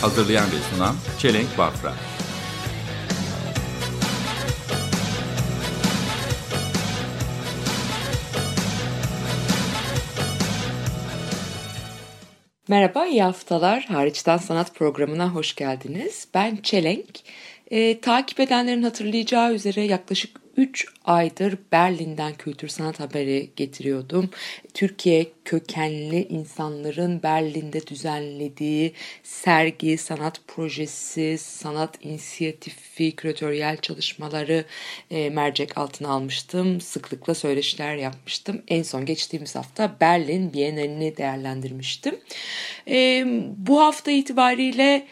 Hazırlayan ve sunan Çelenk Bafra. Merhaba, iyi haftalar. Hariçten Sanat programına hoş geldiniz. Ben Çelenk. Ee, takip edenlerin hatırlayacağı üzere yaklaşık 3 aydır Berlin'den kültür sanat haberi getiriyordum. Türkiye kökenli insanların Berlin'de düzenlediği sergi, sanat projesi, sanat inisiyatifi, küratöryel çalışmaları e, mercek altına almıştım. Sıklıkla söyleşiler yapmıştım. En son geçtiğimiz hafta Berlin Bienalini değerlendirmiştim. E, bu hafta itibariyle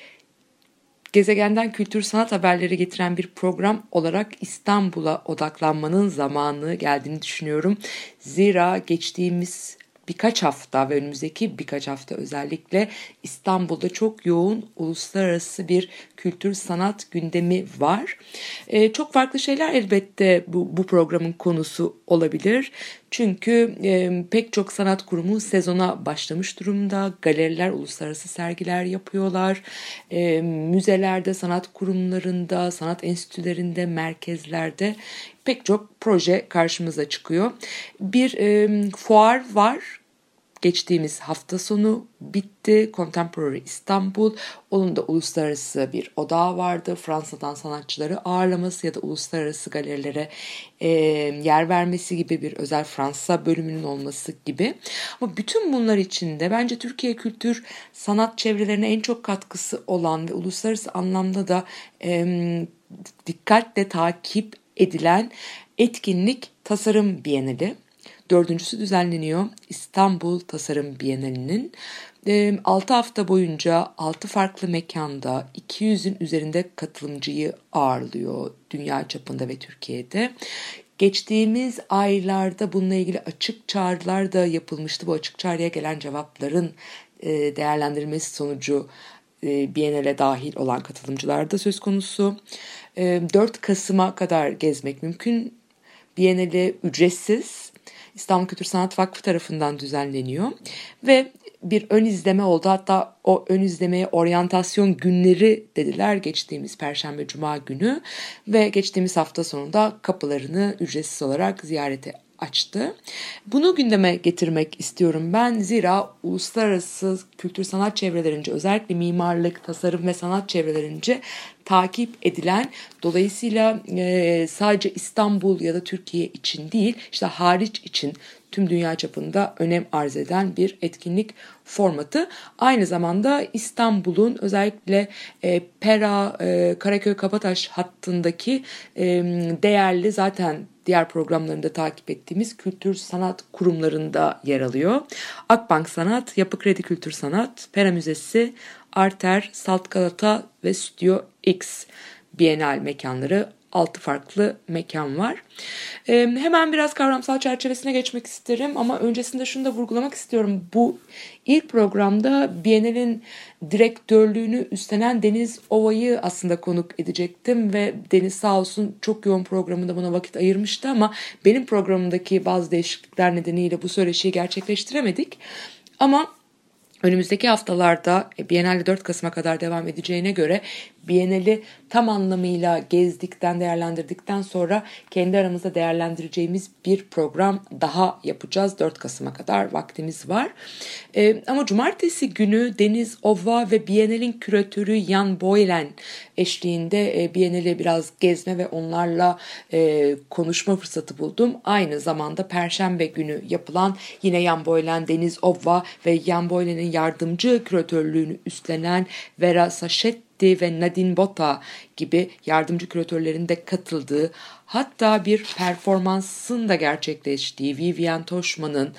gezegenden kültür sanat haberleri getiren bir program olarak İstanbul'a odaklanmanın zamanı geldiğini düşünüyorum. Zira geçtiğimiz birkaç hafta ve önümüzdeki birkaç hafta özellikle İstanbul'da çok yoğun uluslararası bir kültür sanat gündemi var. Ee, çok farklı şeyler elbette bu, bu programın konusu olabilir. Çünkü e, pek çok sanat kurumu sezona başlamış durumda. Galeriler uluslararası sergiler yapıyorlar. E, müzelerde, sanat kurumlarında, sanat enstitülerinde, merkezlerde pek çok proje karşımıza çıkıyor. Bir e, fuar var geçtiğimiz hafta sonu bitti. Contemporary İstanbul. Onun da uluslararası bir odağı vardı. Fransa'dan sanatçıları ağırlaması ya da uluslararası galerilere e, yer vermesi gibi bir özel Fransa bölümünün olması gibi. Ama bütün bunlar içinde bence Türkiye kültür sanat çevrelerine en çok katkısı olan ve uluslararası anlamda da e, dikkatle takip edilen etkinlik Tasarım Bienali. Dördüncüsü düzenleniyor İstanbul Tasarım Bienalinin. 6 hafta boyunca 6 farklı mekanda 200'ün üzerinde katılımcıyı ağırlıyor dünya çapında ve Türkiye'de. Geçtiğimiz aylarda bununla ilgili açık çağrılar da yapılmıştı. Bu açık çağrıya gelen cevapların değerlendirilmesi sonucu Biennale dahil olan katılımcılar da söz konusu. 4 Kasım'a kadar gezmek mümkün. Biennale ücretsiz. İstanbul Kültür Sanat Vakfı tarafından düzenleniyor ve bir ön izleme oldu. Hatta o ön izlemeye oryantasyon günleri dediler geçtiğimiz Perşembe Cuma günü ve geçtiğimiz hafta sonunda kapılarını ücretsiz olarak ziyarete açtı. Bunu gündeme getirmek istiyorum ben. Zira uluslararası kültür sanat çevrelerince özellikle mimarlık, tasarım ve sanat çevrelerince takip edilen dolayısıyla e, sadece İstanbul ya da Türkiye için değil işte hariç için tüm dünya çapında önem arz eden bir etkinlik formatı. Aynı zamanda İstanbul'un özellikle e, Pera, e, Karaköy, Kabataş hattındaki e, değerli zaten diğer programlarında takip ettiğimiz kültür sanat kurumlarında yer alıyor. Akbank Sanat, Yapı Kredi Kültür Sanat, Pera Müzesi, Arter, Salt Galata ve Stüdyo X Bienal mekanları 6 farklı mekan var. Ee, hemen biraz kavramsal çerçevesine geçmek isterim ama öncesinde şunu da vurgulamak istiyorum. Bu ilk programda Bienal'in direktörlüğünü üstlenen Deniz Ova'yı aslında konuk edecektim ve Deniz sağ olsun çok yoğun programında buna vakit ayırmıştı ama benim programımdaki bazı değişiklikler nedeniyle bu söyleşiyi gerçekleştiremedik. Ama Önümüzdeki haftalarda e, Biennale 4 Kasım'a kadar devam edeceğine göre Biennale'i tam anlamıyla gezdikten, değerlendirdikten sonra kendi aramızda değerlendireceğimiz bir program daha yapacağız. 4 Kasım'a kadar vaktimiz var. Ee, ama cumartesi günü Deniz Ova ve Biennale'in küratörü Jan Boylen eşliğinde e, Biennale'i biraz gezme ve onlarla e, konuşma fırsatı buldum. Aynı zamanda Perşembe günü yapılan yine Jan Boylen, Deniz Ova ve Jan Boylen'in yardımcı küratörlüğünü üstlenen Vera Sachetti ve Nadine Bota gibi yardımcı küratörlerin de katıldığı hatta bir performansın da gerçekleştiği Vivian Toşman'ın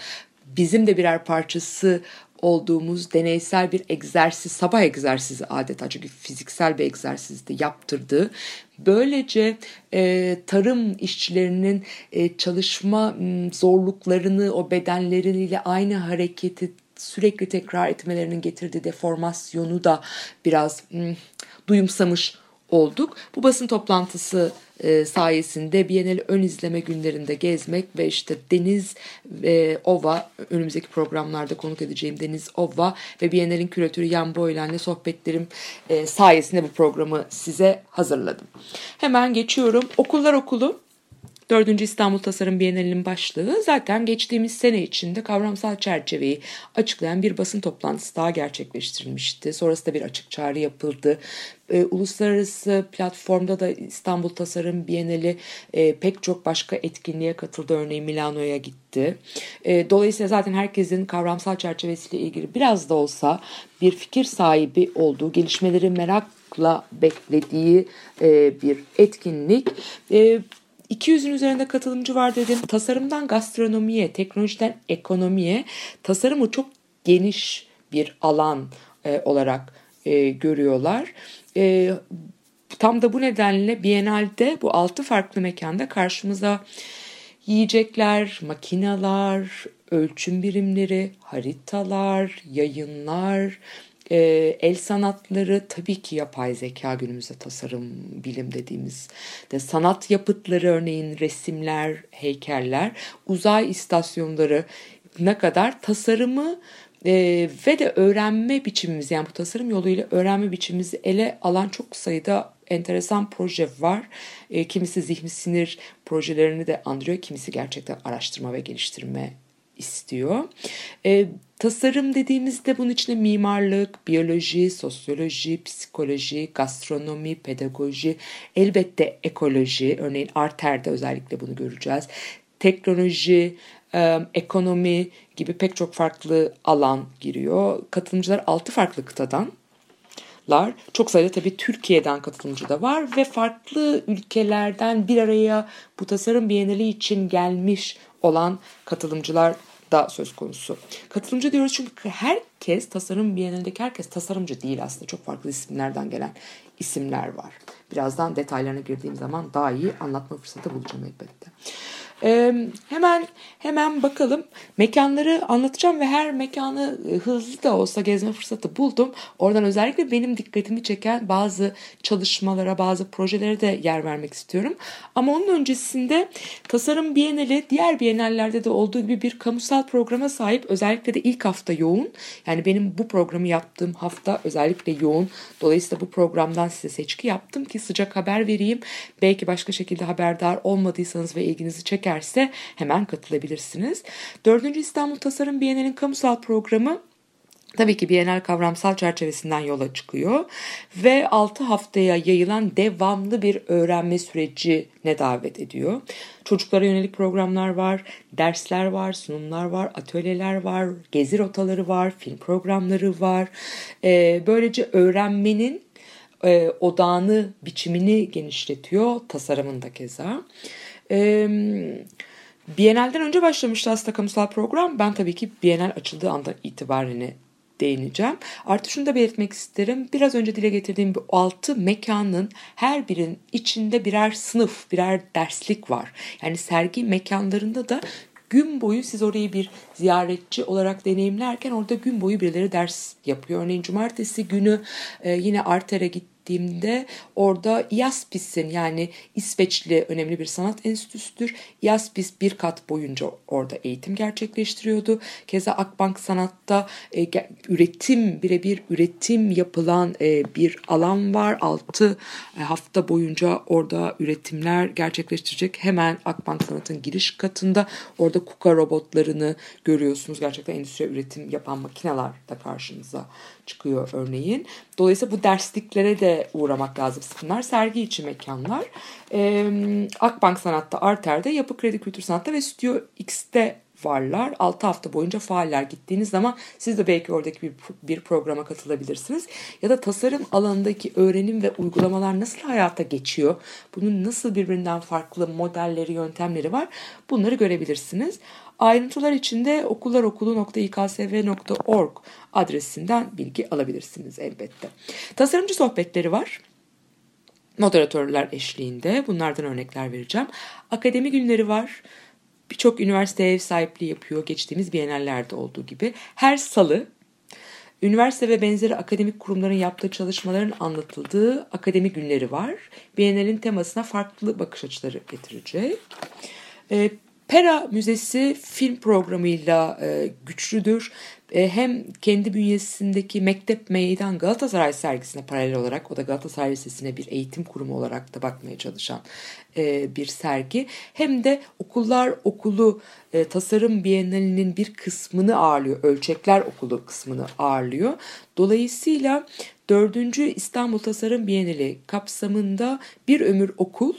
bizim de birer parçası olduğumuz deneysel bir egzersiz, sabah egzersizi adeta çünkü fiziksel bir egzersizdi yaptırdığı. Böylece e, tarım işçilerinin e, çalışma zorluklarını o bedenleriyle aynı hareketi sürekli tekrar etmelerinin getirdiği deformasyonu da biraz m, duyumsamış olduk. Bu basın toplantısı e, sayesinde Biennial ön izleme günlerinde gezmek ve işte Deniz e, Ova önümüzdeki programlarda konuk edeceğim Deniz Ova ve Biennial'in küratörü Yan Boylan'la sohbetlerim e, sayesinde bu programı size hazırladım. Hemen geçiyorum. Okullar okulu 4. İstanbul Tasarım Bienalinin başlığı zaten geçtiğimiz sene içinde kavramsal çerçeveyi açıklayan bir basın toplantısı daha gerçekleştirilmişti. Sonrasında bir açık çağrı yapıldı. E, uluslararası platformda da İstanbul Tasarım Bienali e, pek çok başka etkinliğe katıldı. Örneğin Milano'ya gitti. E, dolayısıyla zaten herkesin kavramsal çerçevesiyle ilgili biraz da olsa bir fikir sahibi olduğu, gelişmeleri merakla beklediği e, bir etkinlik. E, 200'ün üzerinde katılımcı var dedim. Tasarımdan gastronomiye, teknolojiden ekonomiye tasarımı çok geniş bir alan e, olarak e, görüyorlar. E, tam da bu nedenle Biennale'de bu altı farklı mekanda karşımıza yiyecekler, makinalar, ölçüm birimleri, haritalar, yayınlar, e, el sanatları tabii ki yapay zeka günümüzde tasarım bilim dediğimiz de sanat yapıtları örneğin resimler, heykeller, uzay istasyonları ne kadar tasarımı e, ve de öğrenme biçimimiz yani bu tasarım yoluyla öğrenme biçimimizi ele alan çok sayıda enteresan proje var. E, kimisi zihni sinir projelerini de andırıyor, kimisi gerçekten araştırma ve geliştirme istiyor. E, tasarım dediğimizde bunun içinde mimarlık, biyoloji, sosyoloji, psikoloji, gastronomi, pedagoji, elbette ekoloji, örneğin Arter'de özellikle bunu göreceğiz. Teknoloji, ekonomi gibi pek çok farklı alan giriyor. Katılımcılar 6 farklı kıtadan. Çok sayıda tabii Türkiye'den katılımcı da var ve farklı ülkelerden bir araya bu tasarım bienali için gelmiş olan katılımcılar da söz konusu. Katılımcı diyoruz çünkü herkes tasarım bienalindeki herkes tasarımcı değil aslında. Çok farklı isimlerden gelen isimler var. Birazdan detaylarına girdiğim zaman daha iyi anlatma fırsatı bulacağım elbette. Ee, hemen hemen bakalım mekanları anlatacağım ve her mekanı e, hızlı da olsa gezme fırsatı buldum. Oradan özellikle benim dikkatimi çeken bazı çalışmalara, bazı projelere de yer vermek istiyorum. Ama onun öncesinde Tasarım Bienali diğer bienallerde de olduğu gibi bir kamusal programa sahip. Özellikle de ilk hafta yoğun. Yani benim bu programı yaptığım hafta özellikle yoğun. Dolayısıyla bu programdan size seçki yaptım ki sıcak haber vereyim. Belki başka şekilde haberdar olmadıysanız ve ilginizi çeker çekerse hemen katılabilirsiniz. 4. İstanbul Tasarım Bienali'nin kamusal programı Tabii ki Bienal kavramsal çerçevesinden yola çıkıyor ve 6 haftaya yayılan devamlı bir öğrenme sürecine davet ediyor. Çocuklara yönelik programlar var, dersler var, sunumlar var, atölyeler var, gezi rotaları var, film programları var. Ee, böylece öğrenmenin e, odağını, biçimini genişletiyor, tasarımın da keza. Bienal'den önce başlamıştı aslında kamusal program. Ben tabii ki Bienal açıldığı anda itibaren değineceğim. Artı şunu da belirtmek isterim. Biraz önce dile getirdiğim bu altı mekanın her birinin içinde birer sınıf, birer derslik var. Yani sergi mekanlarında da gün boyu siz orayı bir ziyaretçi olarak deneyimlerken orada gün boyu birileri ders yapıyor. Örneğin cumartesi günü e, yine Arter'e gittim gittiğimde orada IASPIS'in yani İsveçli önemli bir sanat enstitüsüdür. IASPIS bir kat boyunca orada eğitim gerçekleştiriyordu. Keza Akbank Sanat'ta e, üretim birebir üretim yapılan e, bir alan var. 6 e, hafta boyunca orada üretimler gerçekleştirecek. Hemen Akbank Sanat'ın giriş katında orada KUKA robotlarını görüyorsunuz. Gerçekten endüstri üretim yapan makineler de karşınıza çıkıyor örneğin. Dolayısıyla bu dersliklere de uğramak lazım. Bunlar sergi içi mekanlar. Ee, Akbank Sanat'ta, Arter'de, Yapı Kredi Kültür Sanat'ta ve Stüdyo X'te varlar. 6 hafta boyunca faaller gittiğiniz zaman siz de belki oradaki bir, bir programa katılabilirsiniz. Ya da tasarım alanındaki öğrenim ve uygulamalar nasıl hayata geçiyor? Bunun nasıl birbirinden farklı modelleri, yöntemleri var? Bunları görebilirsiniz. Ayrıntılar için de okullarokulu.iksv.org adresinden bilgi alabilirsiniz elbette. Tasarımcı sohbetleri var moderatörler eşliğinde bunlardan örnekler vereceğim. Akademi günleri var. Birçok üniversite ev sahipliği yapıyor geçtiğimiz bienallerde olduğu gibi. Her salı üniversite ve benzeri akademik kurumların yaptığı çalışmaların anlatıldığı akademi günleri var. Bienalin temasına farklı bakış açıları getirecek. Pera Müzesi film programıyla e, güçlüdür. E, hem kendi bünyesindeki Mektep Meydan Galatasaray sergisine paralel olarak o da Galatasaray Lisesi'ne bir eğitim kurumu olarak da bakmaya çalışan e, bir sergi. Hem de Okullar Okulu e, Tasarım Bienalinin bir kısmını ağırlıyor. Ölçekler Okulu kısmını ağırlıyor. Dolayısıyla 4. İstanbul Tasarım Bienali kapsamında bir ömür okul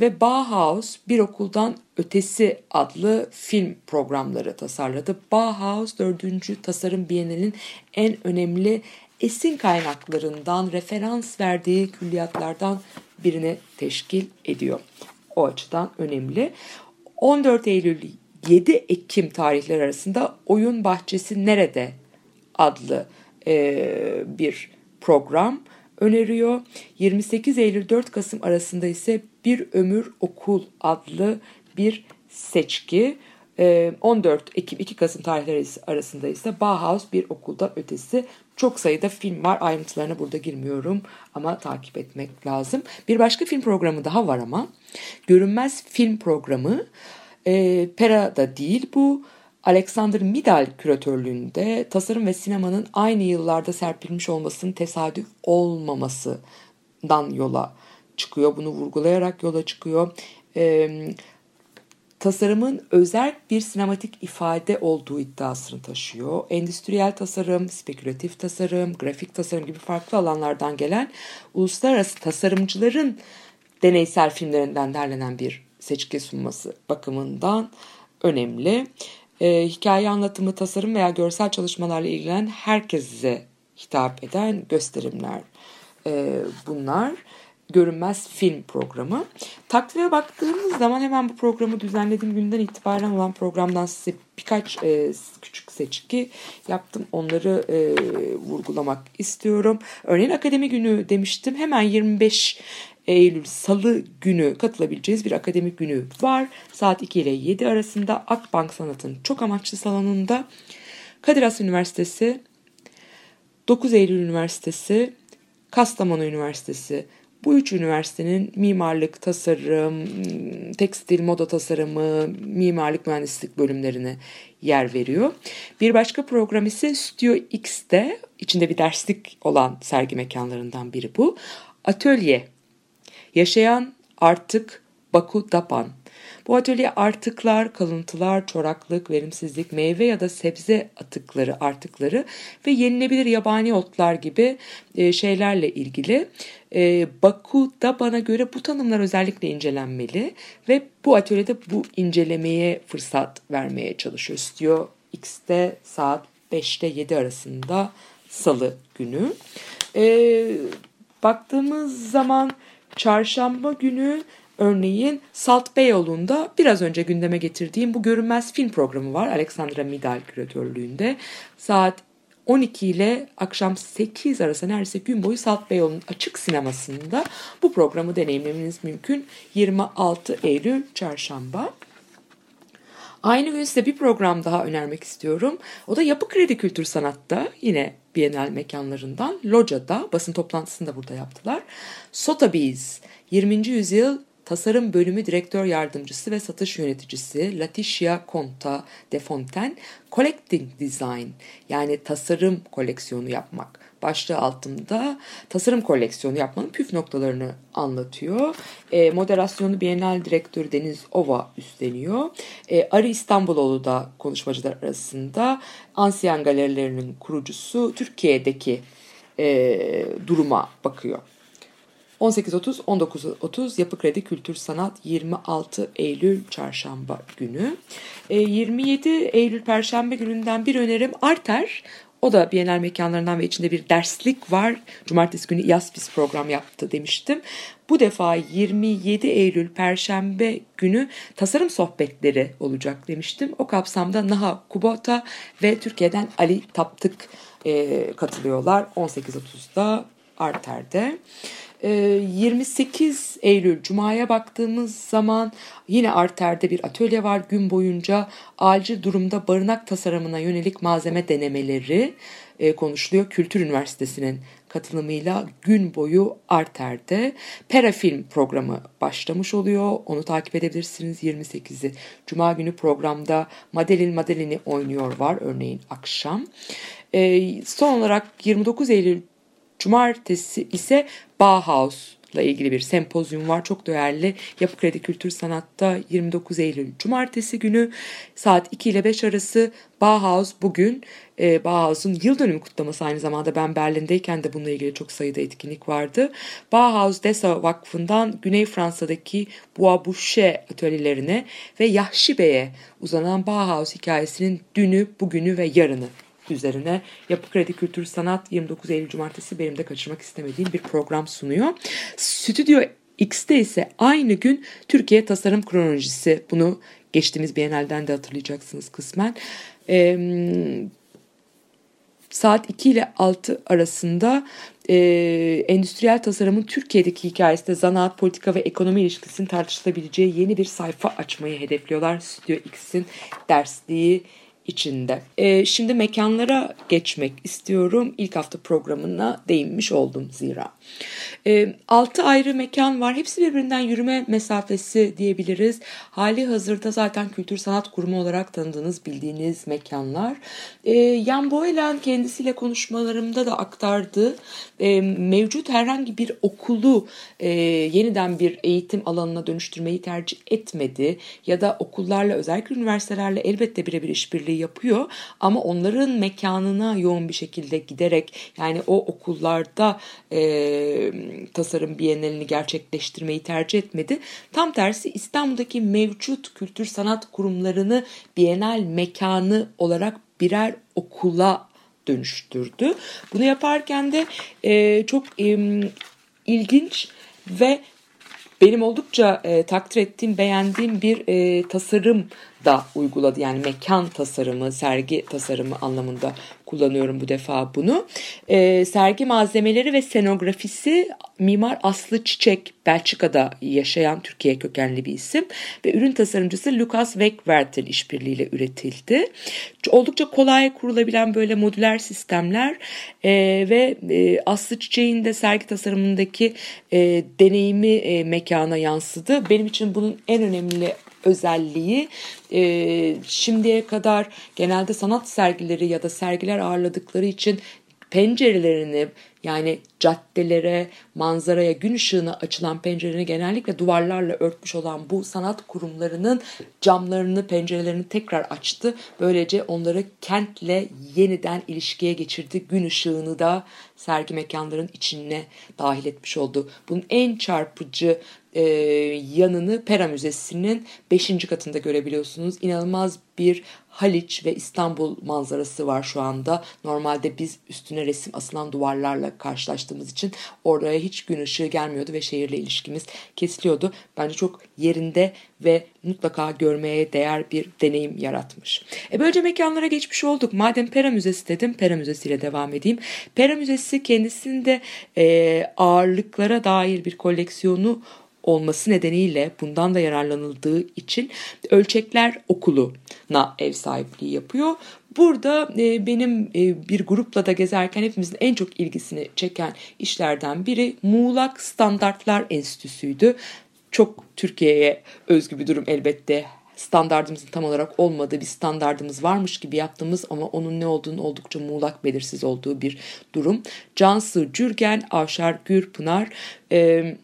ve Bauhaus Bir Okuldan Ötesi adlı film programları tasarladı. Bauhaus 4. Tasarım Bienalinin en önemli esin kaynaklarından, referans verdiği külliyatlardan birini teşkil ediyor. O açıdan önemli. 14 Eylül 7 Ekim tarihleri arasında Oyun Bahçesi Nerede adlı e, bir program öneriyor. 28 Eylül 4 Kasım arasında ise Bir Ömür Okul adlı bir seçki. 14 Ekim 2 Kasım tarihleri arasında ise Bauhaus Bir Okuldan Ötesi çok sayıda film var. Ayrıntılarına burada girmiyorum ama takip etmek lazım. Bir başka film programı daha var ama. Görünmez Film Programı. E, Pera'da değil bu. Alexander Midal küratörlüğünde tasarım ve sinemanın aynı yıllarda serpilmiş olmasının tesadüf olmamasından yola çıkıyor. Bunu vurgulayarak yola çıkıyor. Ee, tasarımın özel bir sinematik ifade olduğu iddiasını taşıyor. Endüstriyel tasarım, spekülatif tasarım, grafik tasarım gibi farklı alanlardan gelen uluslararası tasarımcıların deneysel filmlerinden derlenen bir seçki sunması bakımından önemli e, hikaye anlatımı, tasarım veya görsel çalışmalarla ilgilenen herkese hitap eden gösterimler e, bunlar. Görünmez film programı. Takvime baktığımız zaman hemen bu programı düzenlediğim günden itibaren olan programdan size birkaç e, küçük seçki yaptım. Onları e, vurgulamak istiyorum. Örneğin Akademi Günü demiştim. Hemen 25 Eylül Salı günü katılabileceğiz bir akademik günü var. Saat 2 ile 7 arasında Akbank Sanat'ın çok amaçlı salonunda Kadir Has Üniversitesi, 9 Eylül Üniversitesi, Kastamonu Üniversitesi, bu üç üniversitenin mimarlık, tasarım, tekstil, moda tasarımı, mimarlık mühendislik bölümlerine yer veriyor. Bir başka program ise Studio X'te, içinde bir derslik olan sergi mekanlarından biri bu. Atölye Yaşayan artık Baku Dapan. Bu atölye artıklar, kalıntılar, çoraklık, verimsizlik, meyve ya da sebze atıkları, artıkları ve yenilebilir yabani otlar gibi e, şeylerle ilgili. E, Baku'da bana göre bu tanımlar özellikle incelenmeli ve bu atölyede bu incelemeye fırsat vermeye çalışıyor. Studio X'te saat 5'te 7 arasında salı günü. E, baktığımız zaman Çarşamba günü örneğin Salt Beyoğlu'nda biraz önce gündeme getirdiğim bu görünmez film programı var. Alexandra Midal küratörlüğünde. Saat 12 ile akşam 8 arası neredeyse gün boyu Salt Beyoğlu'nun açık sinemasında bu programı deneyimlemeniz mümkün. 26 Eylül Çarşamba. Aynı gün size bir program daha önermek istiyorum. O da Yapı Kredi Kültür Sanat'ta yine Bienal mekanlarından Loca'da basın toplantısını da burada yaptılar. Sotheby's 20. yüzyıl tasarım bölümü direktör yardımcısı ve satış yöneticisi Leticia Conta de Fontaine Collecting Design yani tasarım koleksiyonu yapmak başlığı altında tasarım koleksiyonu yapmanın püf noktalarını anlatıyor. E, moderasyonu Bienal Direktörü Deniz Ova üstleniyor. E, Arı İstanbuloğlu da konuşmacılar arasında Ansiyen Galerilerinin kurucusu Türkiye'deki e, duruma bakıyor. 18.30-19.30 Yapı Kredi Kültür Sanat 26 Eylül Çarşamba günü. E, 27 Eylül Perşembe gününden bir önerim Arter O da Bienal mekanlarından ve içinde bir derslik var. Cumartesi günü Yaspis program yaptı demiştim. Bu defa 27 Eylül Perşembe günü tasarım sohbetleri olacak demiştim. O kapsamda Naha Kubota ve Türkiye'den Ali Taptık e, katılıyorlar 18.30'da Arter'de. 28 ee, Eylül Cuma'ya baktığımız zaman yine Arter'de bir atölye var. Gün boyunca acil durumda barınak tasarımına yönelik malzeme denemeleri e, konuşuluyor. Kültür Üniversitesi'nin katılımıyla gün boyu Arter'de Perafilm programı başlamış oluyor. Onu takip edebilirsiniz 28'i. Cuma günü programda Madelin Madelin'i oynuyor var örneğin akşam. E, son olarak 29 Eylül Cumartesi ise Bauhaus ile ilgili bir sempozyum var. Çok değerli Yapı Kredi Kültür Sanat'ta 29 Eylül Cumartesi günü saat 2 ile 5 arası Bauhaus bugün e, Bauhaus'un yıl dönümü kutlaması aynı zamanda ben Berlin'deyken de bununla ilgili çok sayıda etkinlik vardı. Bauhaus Desa Vakfı'ndan Güney Fransa'daki Bois Boucher atölyelerine ve Yahşi Bey'e uzanan Bauhaus hikayesinin dünü, bugünü ve yarını üzerine Yapı Kredi Kültür Sanat 29 Eylül Cumartesi benim de kaçırmak istemediğim bir program sunuyor. Stüdyo X'te ise aynı gün Türkiye Tasarım Kronolojisi bunu geçtiğimiz Bienal'den de hatırlayacaksınız kısmen. Ee, saat 2 ile 6 arasında e, endüstriyel tasarımın Türkiye'deki hikayesi de zanaat, politika ve ekonomi ilişkisinin tartışılabileceği yeni bir sayfa açmayı hedefliyorlar. Stüdyo X'in dersliği içinde. E, şimdi mekanlara geçmek istiyorum. İlk hafta programına değinmiş oldum zira. E, 6 ayrı mekan var. Hepsi birbirinden yürüme mesafesi diyebiliriz. Hali hazırda zaten kültür sanat kurumu olarak tanıdığınız, bildiğiniz mekanlar. E, Jan Boylan kendisiyle konuşmalarımda da aktardı. E, mevcut herhangi bir okulu e, yeniden bir eğitim alanına dönüştürmeyi tercih etmedi. Ya da okullarla özellikle üniversitelerle elbette birebir işbirliği yapıyor. Ama onların mekanına yoğun bir şekilde giderek yani o okullarda e, tasarım bienalini gerçekleştirmeyi tercih etmedi. Tam tersi İstanbul'daki mevcut kültür sanat kurumlarını bienal mekanı olarak birer okula dönüştürdü. Bunu yaparken de e, çok e, ilginç ve benim oldukça e, takdir ettiğim, beğendiğim bir e, tasarım da uyguladı. Yani mekan tasarımı, sergi tasarımı anlamında kullanıyorum bu defa bunu. E, sergi malzemeleri ve scenografisi Mimar Aslı Çiçek, Belçika'da yaşayan Türkiye kökenli bir isim ve ürün tasarımcısı Lucas Wegwertel işbirliğiyle üretildi. Oldukça kolay kurulabilen böyle modüler sistemler e, ve e, Aslı Çiçek'in de sergi tasarımındaki e, deneyimi e, mekana yansıdı. Benim için bunun en önemli özelliği e, şimdiye kadar genelde sanat sergileri ya da sergiler ağırladıkları için pencerelerini yani caddelere, manzaraya, gün ışığına açılan pencerelerini genellikle duvarlarla örtmüş olan bu sanat kurumlarının camlarını, pencerelerini tekrar açtı. Böylece onları kentle yeniden ilişkiye geçirdi. Gün ışığını da sergi mekanların içine dahil etmiş oldu. Bunun en çarpıcı e, yanını Pera Müzesi'nin 5. katında görebiliyorsunuz. İnanılmaz bir Haliç ve İstanbul manzarası var şu anda. Normalde biz üstüne resim asılan duvarlarla karşılaştığımız için oraya hiç gün ışığı gelmiyordu ve şehirle ilişkimiz kesiliyordu. Bence çok yerinde ve mutlaka görmeye değer bir deneyim yaratmış. E böylece mekanlara geçmiş olduk. Madem Pera Müzesi dedim, Pera Müzesi ile devam edeyim. Pera Müzesi kendisinde e, ağırlıklara dair bir koleksiyonu olması nedeniyle bundan da yararlanıldığı için Ölçekler Okulu'na ev sahipliği yapıyor. Burada e, benim e, bir grupla da gezerken hepimizin en çok ilgisini çeken işlerden biri Muğlak Standartlar Enstitüsü'ydü. Çok Türkiye'ye özgü bir durum elbette standartımızın tam olarak olmadığı bir standartımız varmış gibi yaptığımız ama onun ne olduğunu oldukça muğlak belirsiz olduğu bir durum. Cansu Cürgen, Avşar Gürpınar, e,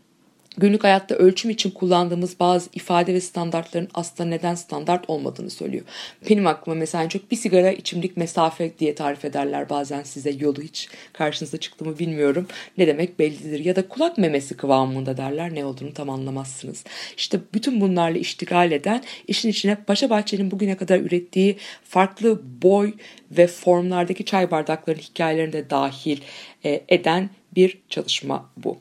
günlük hayatta ölçüm için kullandığımız bazı ifade ve standartların aslında neden standart olmadığını söylüyor. Benim aklıma mesela çok bir sigara içimlik mesafe diye tarif ederler bazen size yolu hiç karşınıza çıktı mı bilmiyorum. Ne demek bellidir ya da kulak memesi kıvamında derler ne olduğunu tam anlamazsınız. İşte bütün bunlarla iştigal eden işin içine Paşa Bahçe'nin bugüne kadar ürettiği farklı boy ve formlardaki çay bardaklarının hikayelerini de dahil e, eden bir çalışma bu.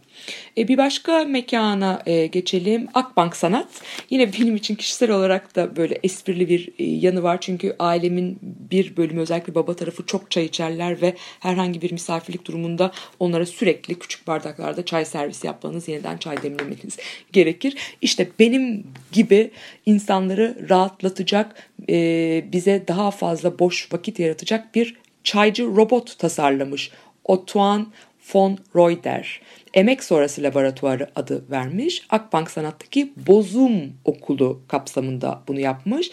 E, bir başka mekana e, geçelim. Akbank Sanat. Yine benim için kişisel olarak da böyle esprili bir e, yanı var. Çünkü ailemin bir bölümü özellikle baba tarafı çok çay içerler ve herhangi bir misafirlik durumunda onlara sürekli küçük bardaklarda çay servisi yapmanız, yeniden çay demlemeniz gerekir. İşte benim gibi insanları rahatlatacak, e, bize daha fazla boş vakit yaratacak bir çaycı robot tasarlamış. Otuan von Reuter. Emek sonrası laboratuvarı adı vermiş. Akbank Sanat'taki Bozum Okulu kapsamında bunu yapmış.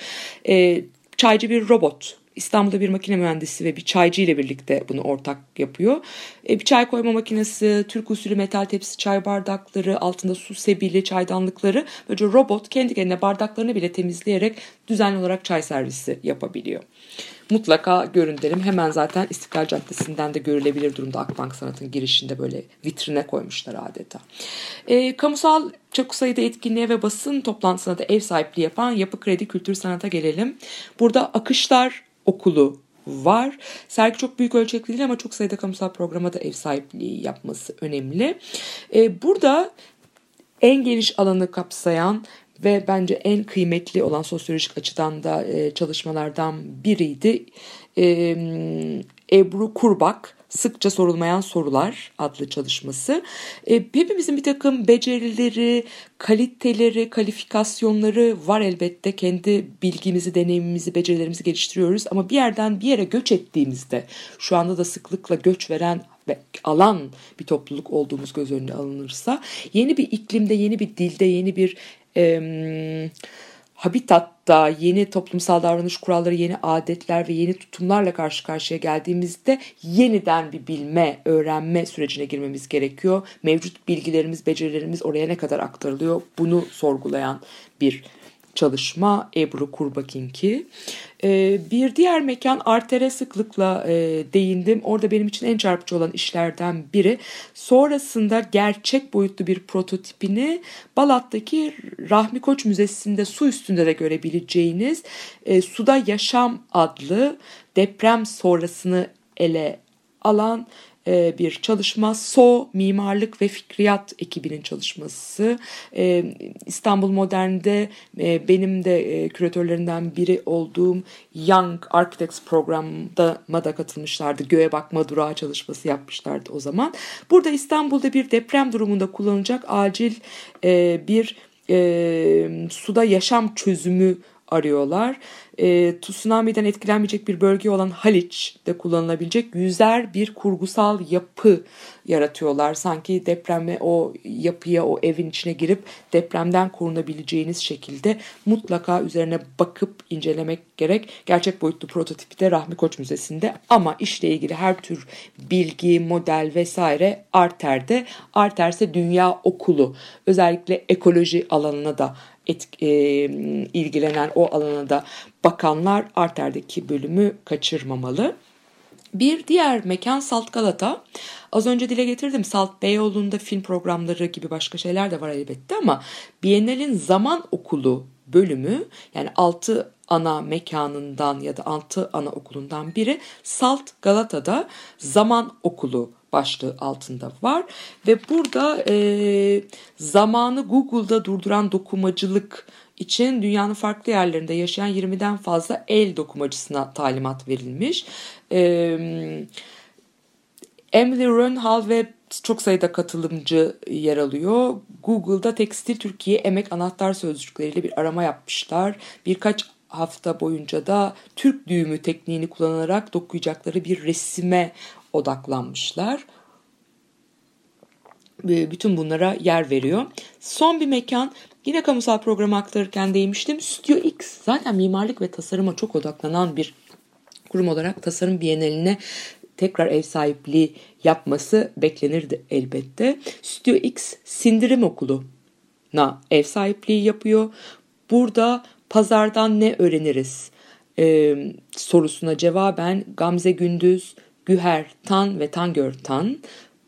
E, çaycı bir robot İstanbul'da bir makine mühendisi ve bir çaycı ile birlikte bunu ortak yapıyor. E, bir çay koyma makinesi, Türk usulü metal tepsi çay bardakları, altında su sebili çaydanlıkları. Böylece robot kendi kendine bardaklarını bile temizleyerek düzenli olarak çay servisi yapabiliyor. Mutlaka görün derim. Hemen zaten İstiklal Caddesi'nden de görülebilir durumda Akbank Sanat'ın girişinde böyle vitrine koymuşlar adeta. E, kamusal çok sayıda etkinliğe ve basın toplantısına da ev sahipliği yapan Yapı Kredi Kültür Sanat'a gelelim. Burada Akışlar Okulu var. Sergi çok büyük ölçekli değil ama çok sayıda kamusal programa da ev sahipliği yapması önemli. E, burada en geniş alanı kapsayan ve bence en kıymetli olan sosyolojik açıdan da e, çalışmalardan biriydi. E, Ebru Kurbak Sıkça Sorulmayan Sorular adlı çalışması. E, hepimizin bir takım becerileri, kaliteleri, kalifikasyonları var elbette. Kendi bilgimizi, deneyimimizi, becerilerimizi geliştiriyoruz. Ama bir yerden bir yere göç ettiğimizde, şu anda da sıklıkla göç veren ve alan bir topluluk olduğumuz göz önüne alınırsa, yeni bir iklimde, yeni bir dilde, yeni bir e, habitatta yeni toplumsal davranış kuralları, yeni adetler ve yeni tutumlarla karşı karşıya geldiğimizde yeniden bir bilme, öğrenme sürecine girmemiz gerekiyor. Mevcut bilgilerimiz, becerilerimiz oraya ne kadar aktarılıyor bunu sorgulayan bir çalışma Ebru Kurbakinki. Ee, bir diğer mekan Arter'e sıklıkla e, değindim. Orada benim için en çarpıcı olan işlerden biri. Sonrasında gerçek boyutlu bir prototipini Balat'taki Rahmi Koç Müzesi'nde su üstünde de görebileceğiniz e, Suda Yaşam adlı deprem sonrasını ele alan bir çalışma. So Mimarlık ve Fikriyat ekibinin çalışması. E, İstanbul Modern'de e, benim de küratörlerinden biri olduğum Young Architects programda da katılmışlardı. Göğe bakma durağı çalışması yapmışlardı o zaman. Burada İstanbul'da bir deprem durumunda kullanılacak acil bir suda yaşam çözümü arıyorlar. E, tsunami'den etkilenmeyecek bir bölge olan Haliç'te kullanılabilecek yüzer bir kurgusal yapı yaratıyorlar. Sanki depreme o yapıya, o evin içine girip depremden korunabileceğiniz şekilde mutlaka üzerine bakıp incelemek gerek. Gerçek boyutlu prototipi de Rahmi Koç Müzesi'nde ama işle ilgili her tür bilgi, model vesaire Arter'de. Arter ise Dünya Okulu. Özellikle ekoloji alanına da et, e, ilgilenen o alana da bakanlar Arter'deki bölümü kaçırmamalı. Bir diğer mekan Salt Galata. Az önce dile getirdim Salt Beyoğlu'nda film programları gibi başka şeyler de var elbette ama Biennale'in zaman okulu bölümü yani 6 ana mekanından ya da 6 ana okulundan biri Salt Galata'da zaman okulu başlığı altında var ve burada e, zamanı Google'da durduran dokumacılık için dünyanın farklı yerlerinde yaşayan 20'den fazla el dokumacısına talimat verilmiş. E, Emily Rönhal ve çok sayıda katılımcı yer alıyor. Google'da Tekstil Türkiye emek anahtar sözcükleriyle bir arama yapmışlar. Birkaç hafta boyunca da Türk düğümü tekniğini kullanarak dokuyacakları bir resime odaklanmışlar. Bütün bunlara yer veriyor. Son bir mekan yine kamusal programı aktarırken değmiştim. Studio X zaten mimarlık ve tasarıma çok odaklanan bir kurum olarak tasarım biyeneline tekrar ev sahipliği yapması beklenirdi elbette. Studio X sindirim okulu na ev sahipliği yapıyor. Burada pazardan ne öğreniriz e, sorusuna cevaben Gamze Gündüz, Güher Tan ve Tangör Tan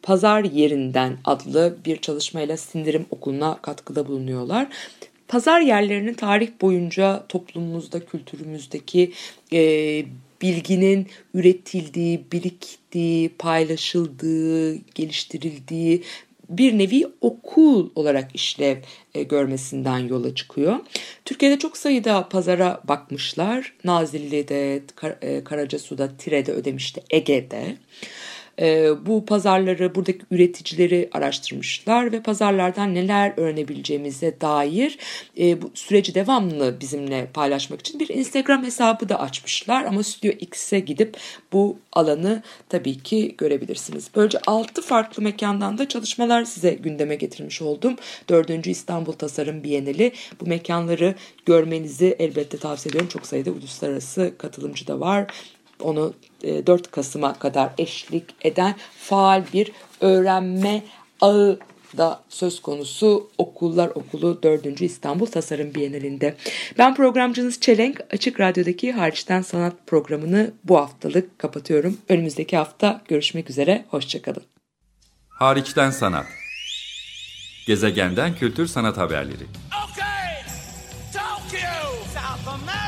Pazar Yerinden adlı bir çalışmayla sindirim okuluna katkıda bulunuyorlar. Pazar yerlerinin tarih boyunca toplumumuzda, kültürümüzdeki e, bilginin üretildiği, biriktiği, paylaşıldığı, geliştirildiği bir nevi okul olarak işlev e, görmesinden yola çıkıyor. Türkiye'de çok sayıda pazara bakmışlar. Nazilli'de, Kar e, Karacasu'da, Tire'de, Ödemiş'te, Ege'de. E, bu pazarları, buradaki üreticileri araştırmışlar ve pazarlardan neler öğrenebileceğimize dair e, bu süreci devamlı bizimle paylaşmak için bir Instagram hesabı da açmışlar. Ama Stüdyo X'e gidip bu alanı tabii ki görebilirsiniz. Böylece 6 farklı mekandan da çalışmalar size gündeme getirmiş oldum. 4. İstanbul Tasarım Bienali bu mekanları görmenizi elbette tavsiye ediyorum. Çok sayıda uluslararası katılımcı da var onu 4 e, Kasım'a kadar eşlik eden faal bir öğrenme ağı da söz konusu Okullar Okulu 4. İstanbul Tasarım Bienalinde. Ben programcınız Çelenk. Açık Radyo'daki Hariçten Sanat programını bu haftalık kapatıyorum. Önümüzdeki hafta görüşmek üzere. Hoşçakalın. Hariçten Sanat Gezegenden Kültür Sanat Haberleri Okay, Tokyo, South America,